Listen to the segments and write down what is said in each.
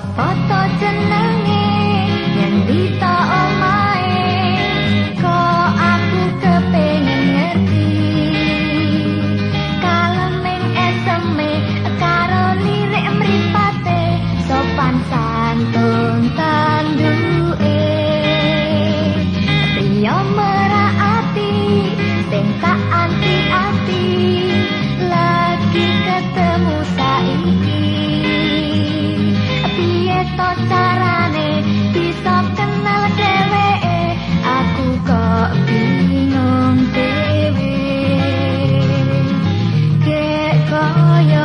apa to jenenge yen ditok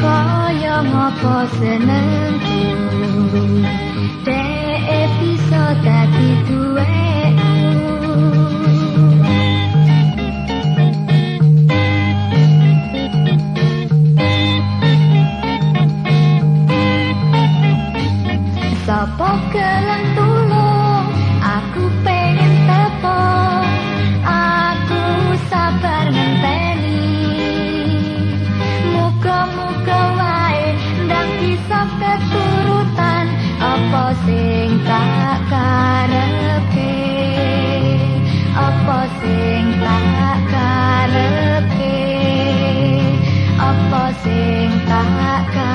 kaya ngopo senengku kesurutan apa sing tak karepe? Apa sing tak karepe? Apa sing tak karepe?